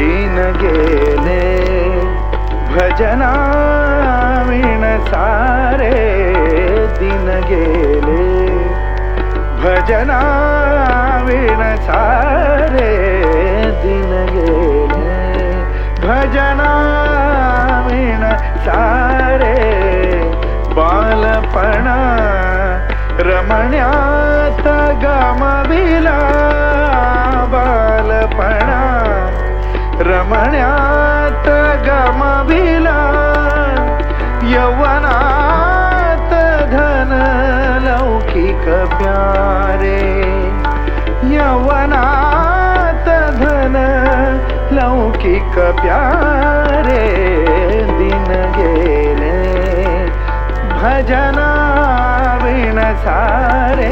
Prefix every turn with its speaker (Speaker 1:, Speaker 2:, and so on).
Speaker 1: गेले भजना विण सारे दिन गेले भजना विण सारे दिन गेले भजना विण सारे बालपणा रमण्यात गमविला गमविला यवनात धन लौकिक प्यारे यवनात धन लौकिक प्यारे दिन गेले भजना विण सारे